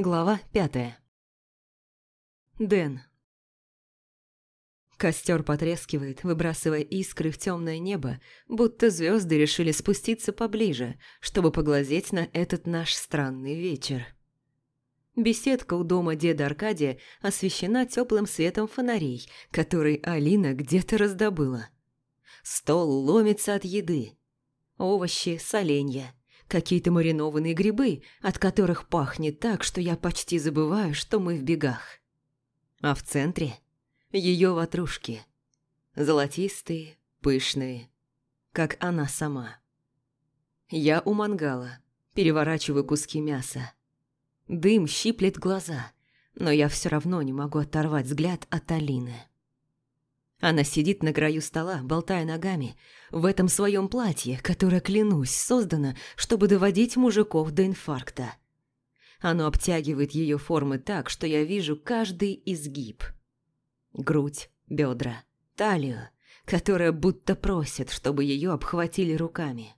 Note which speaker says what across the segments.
Speaker 1: Глава пятая. Дэн. Костер потрескивает, выбрасывая искры в темное небо, будто звезды решили спуститься поближе, чтобы поглазеть на этот наш странный вечер. Беседка у дома деда Аркадия освещена теплым светом фонарей, который Алина где-то раздобыла. Стол ломится от еды. Овощи, соленья, какие-то маринованные грибы, от которых пахнет так, что я почти забываю, что мы в бегах. А в центре ее ватрушки. Золотистые, пышные, как она сама. Я у мангала, переворачиваю куски мяса. Дым щиплет глаза, но я все равно не могу оторвать взгляд от Алины. Она сидит на краю стола, болтая ногами, в этом своем платье, которое, клянусь, создано, чтобы доводить мужиков до инфаркта. Оно обтягивает ее формы так, что я вижу каждый изгиб. Грудь, бедра, талию, которая будто просит, чтобы ее обхватили руками.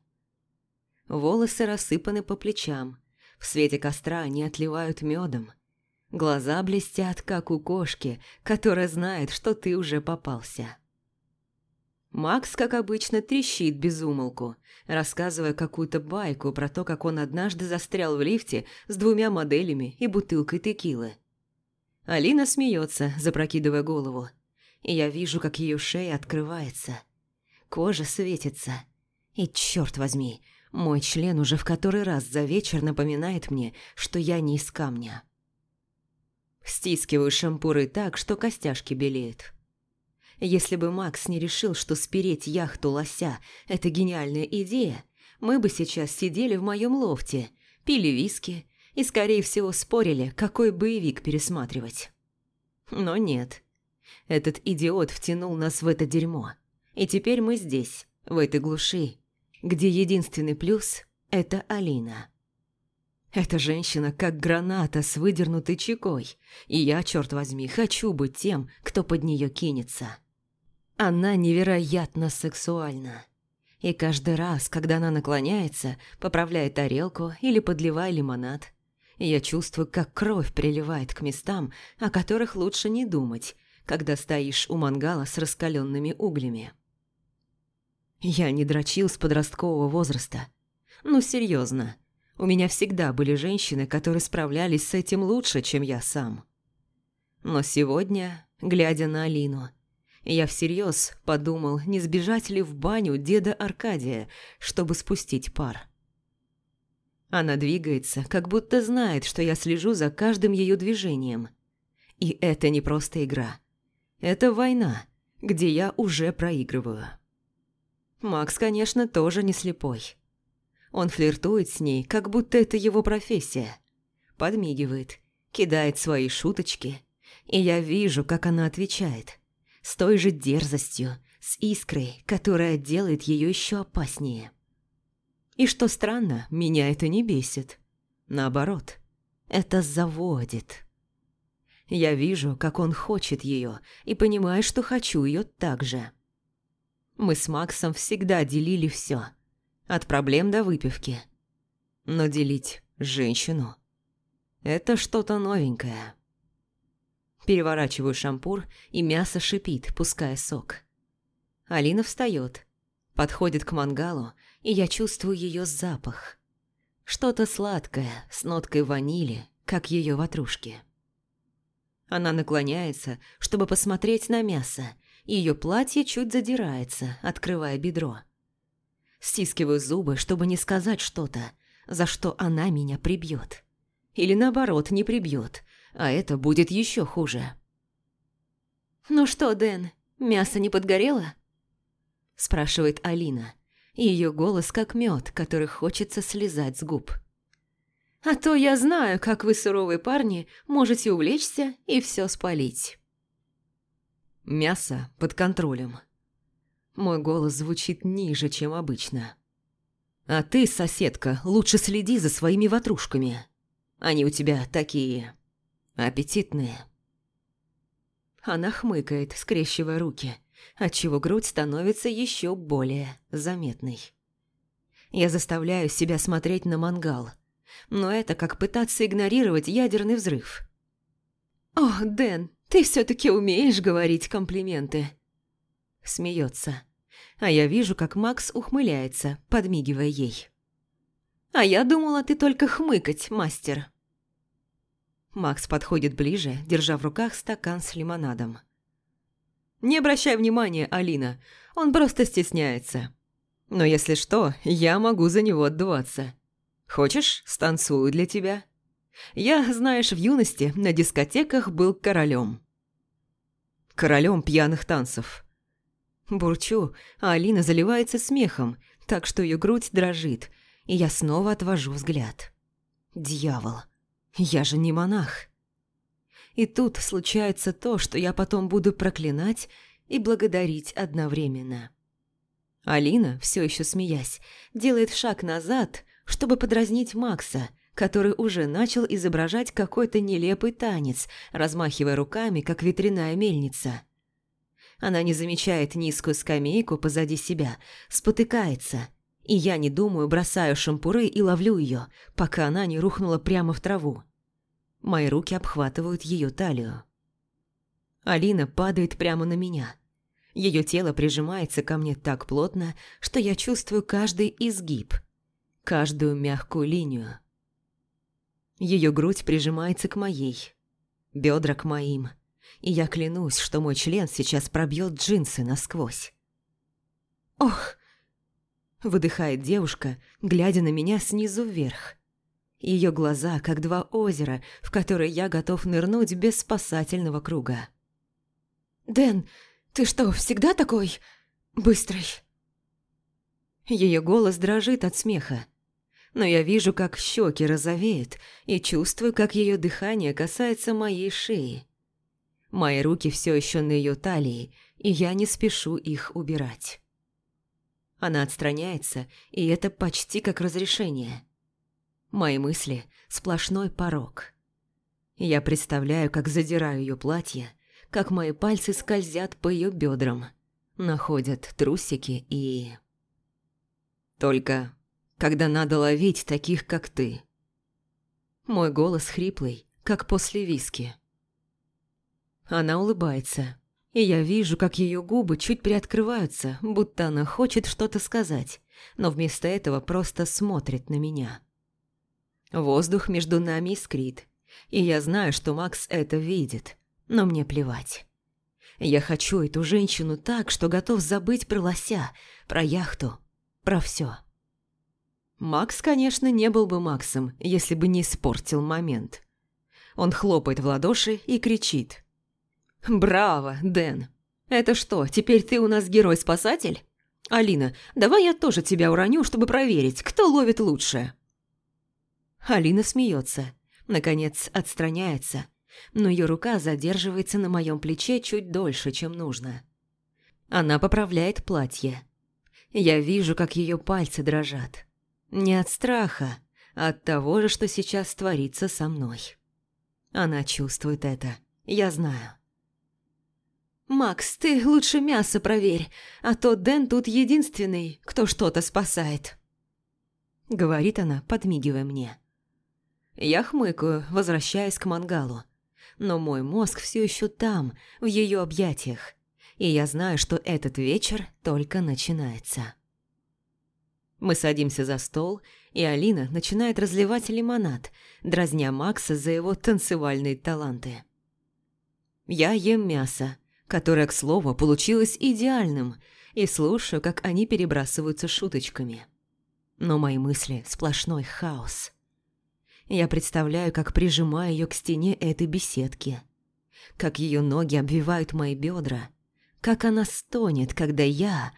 Speaker 1: Волосы рассыпаны по плечам, в свете костра они отливают медом – Глаза блестят, как у кошки, которая знает, что ты уже попался. Макс, как обычно, трещит без умолку, рассказывая какую-то байку про то, как он однажды застрял в лифте с двумя моделями и бутылкой текилы. Алина смеется, запрокидывая голову, и я вижу, как ее шея открывается. Кожа светится. И черт возьми, мой член уже в который раз за вечер напоминает мне, что я не из камня. Стискиваю шампуры так, что костяшки белеют. Если бы Макс не решил, что спереть яхту лося – это гениальная идея, мы бы сейчас сидели в моем лофте, пили виски и, скорее всего, спорили, какой боевик пересматривать. Но нет. Этот идиот втянул нас в это дерьмо. И теперь мы здесь, в этой глуши, где единственный плюс – это Алина. Эта женщина как граната с выдернутой чекой, и я, черт возьми, хочу быть тем, кто под нее кинется. Она невероятно сексуальна. И каждый раз, когда она наклоняется, поправляет тарелку или подливая лимонад, я чувствую, как кровь приливает к местам, о которых лучше не думать, когда стоишь у мангала с раскаленными углями. Я не дрочил с подросткового возраста. Ну, серьезно. У меня всегда были женщины, которые справлялись с этим лучше, чем я сам. Но сегодня, глядя на Алину, я всерьез подумал, не сбежать ли в баню деда Аркадия, чтобы спустить пар. Она двигается, как будто знает, что я слежу за каждым ее движением. И это не просто игра. Это война, где я уже проигрываю. Макс, конечно, тоже не слепой. Он флиртует с ней, как будто это его профессия. Подмигивает, кидает свои шуточки. И я вижу, как она отвечает. С той же дерзостью, с искрой, которая делает ее еще опаснее. И что странно, меня это не бесит. Наоборот, это заводит. Я вижу, как он хочет ее, и понимаю, что хочу ее так же. Мы с Максом всегда делили все – от проблем до выпивки. Но делить женщину – это что-то новенькое. Переворачиваю шампур, и мясо шипит, пуская сок. Алина встает, подходит к мангалу, и я чувствую ее запах. Что-то сладкое, с ноткой ванили, как ее ватрушки. Она наклоняется, чтобы посмотреть на мясо, и ее платье чуть задирается, открывая бедро. Стискиваю зубы, чтобы не сказать что-то, за что она меня прибьет. Или наоборот, не прибьет, а это будет еще хуже. «Ну что, Дэн, мясо не подгорело?» спрашивает Алина. Ее голос как мед, который хочется слезать с губ. «А то я знаю, как вы, суровые парни, можете увлечься и все спалить». Мясо под контролем. Мой голос звучит ниже, чем обычно. А ты, соседка, лучше следи за своими ватрушками. Они у тебя такие... аппетитные. Она хмыкает, скрещивая руки, отчего грудь становится еще более заметной. Я заставляю себя смотреть на мангал. но это как пытаться игнорировать ядерный взрыв. «О, Дэн, ты все-таки умеешь говорить комплименты!» Смеется. А я вижу, как Макс ухмыляется, подмигивая ей. «А я думала, ты только хмыкать, мастер!» Макс подходит ближе, держа в руках стакан с лимонадом. «Не обращай внимания, Алина, он просто стесняется. Но если что, я могу за него отдуваться. Хочешь, станцую для тебя?» Я, знаешь, в юности на дискотеках был королем. Королем пьяных танцев. Бурчу, а Алина заливается смехом, так что ее грудь дрожит, и я снова отвожу взгляд. Дьявол, я же не монах. И тут случается то, что я потом буду проклинать и благодарить одновременно. Алина, все еще смеясь, делает шаг назад, чтобы подразнить Макса, который уже начал изображать какой-то нелепый танец, размахивая руками, как ветряная мельница. Она не замечает низкую скамейку позади себя, спотыкается, и я, не думаю, бросаю шампуры и ловлю ее, пока она не рухнула прямо в траву. Мои руки обхватывают ее талию. Алина падает прямо на меня. Ее тело прижимается ко мне так плотно, что я чувствую каждый изгиб, каждую мягкую линию. Ее грудь прижимается к моей, бедра к моим, и я клянусь, что мой член сейчас пробьет джинсы насквозь. «Ох!» – выдыхает девушка, глядя на меня снизу вверх. Ее глаза, как два озера, в которые я готов нырнуть без спасательного круга. «Дэн, ты что, всегда такой быстрый?» Ее голос дрожит от смеха но я вижу, как щеки розовеют, и чувствую, как ее дыхание касается моей шеи. Мои руки все еще на ее талии, и я не спешу их убирать. Она отстраняется, и это почти как разрешение. Мои мысли – сплошной порог. Я представляю, как задираю ее платье, как мои пальцы скользят по ее бедрам, находят трусики и... Только когда надо ловить таких, как ты. Мой голос хриплый, как после виски. Она улыбается, и я вижу, как ее губы чуть приоткрываются, будто она хочет что-то сказать, но вместо этого просто смотрит на меня. Воздух между нами искрит, и я знаю, что Макс это видит, но мне плевать. Я хочу эту женщину так, что готов забыть про лося, про яхту, про все. Макс, конечно, не был бы Максом, если бы не испортил момент. Он хлопает в ладоши и кричит. «Браво, Дэн! Это что, теперь ты у нас герой-спасатель? Алина, давай я тоже тебя уроню, чтобы проверить, кто ловит лучше». Алина смеется, наконец отстраняется, но ее рука задерживается на моем плече чуть дольше, чем нужно. Она поправляет платье. Я вижу, как ее пальцы дрожат. Не от страха, а от того же, что сейчас творится со мной. Она чувствует это, я знаю. «Макс, ты лучше мясо проверь, а то Дэн тут единственный, кто что-то спасает», — говорит она, подмигивая мне. Я хмыкаю, возвращаясь к мангалу. Но мой мозг все еще там, в ее объятиях, и я знаю, что этот вечер только начинается. Мы садимся за стол, и Алина начинает разливать лимонад, дразня Макса за его танцевальные таланты. Я ем мясо, которое, к слову, получилось идеальным, и слушаю, как они перебрасываются шуточками. Но мои мысли – сплошной хаос. Я представляю, как прижимаю ее к стене этой беседки, как ее ноги обвивают мои бедра, как она стонет, когда я...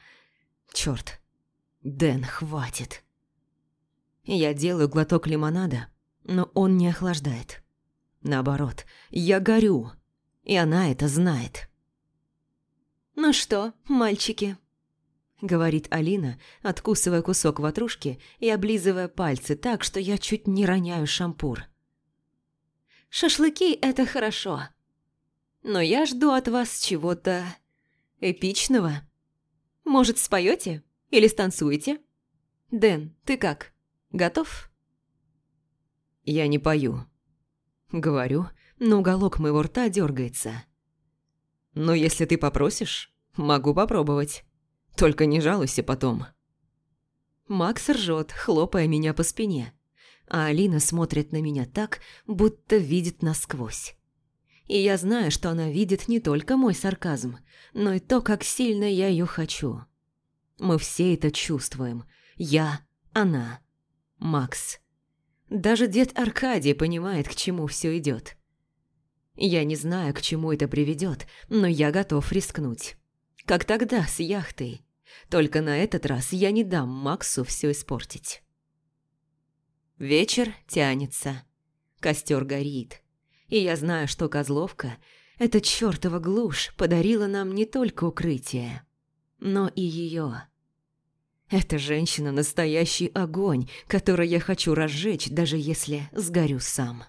Speaker 1: Черт, «Дэн, хватит!» Я делаю глоток лимонада, но он не охлаждает. Наоборот, я горю, и она это знает. «Ну что, мальчики?» — говорит Алина, откусывая кусок ватрушки и облизывая пальцы так, что я чуть не роняю шампур. «Шашлыки — это хорошо, но я жду от вас чего-то эпичного. Может, споете?» Или станцуете? Дэн, ты как? Готов?» Я не пою. Говорю, но уголок моего рта дергается. Но если ты попросишь, могу попробовать. Только не жалуйся потом. Макс ржет, хлопая меня по спине, а Алина смотрит на меня так, будто видит насквозь. И я знаю, что она видит не только мой сарказм, но и то, как сильно я ее хочу. Мы все это чувствуем. Я, она, Макс. Даже дед Аркадий понимает, к чему все идет. Я не знаю, к чему это приведет, но я готов рискнуть. Как тогда с яхтой. Только на этот раз я не дам Максу все испортить. Вечер тянется. Костер горит. И я знаю, что Козловка, эта чертова глушь, подарила нам не только укрытие, но и ее. Эта женщина – настоящий огонь, который я хочу разжечь, даже если сгорю сам.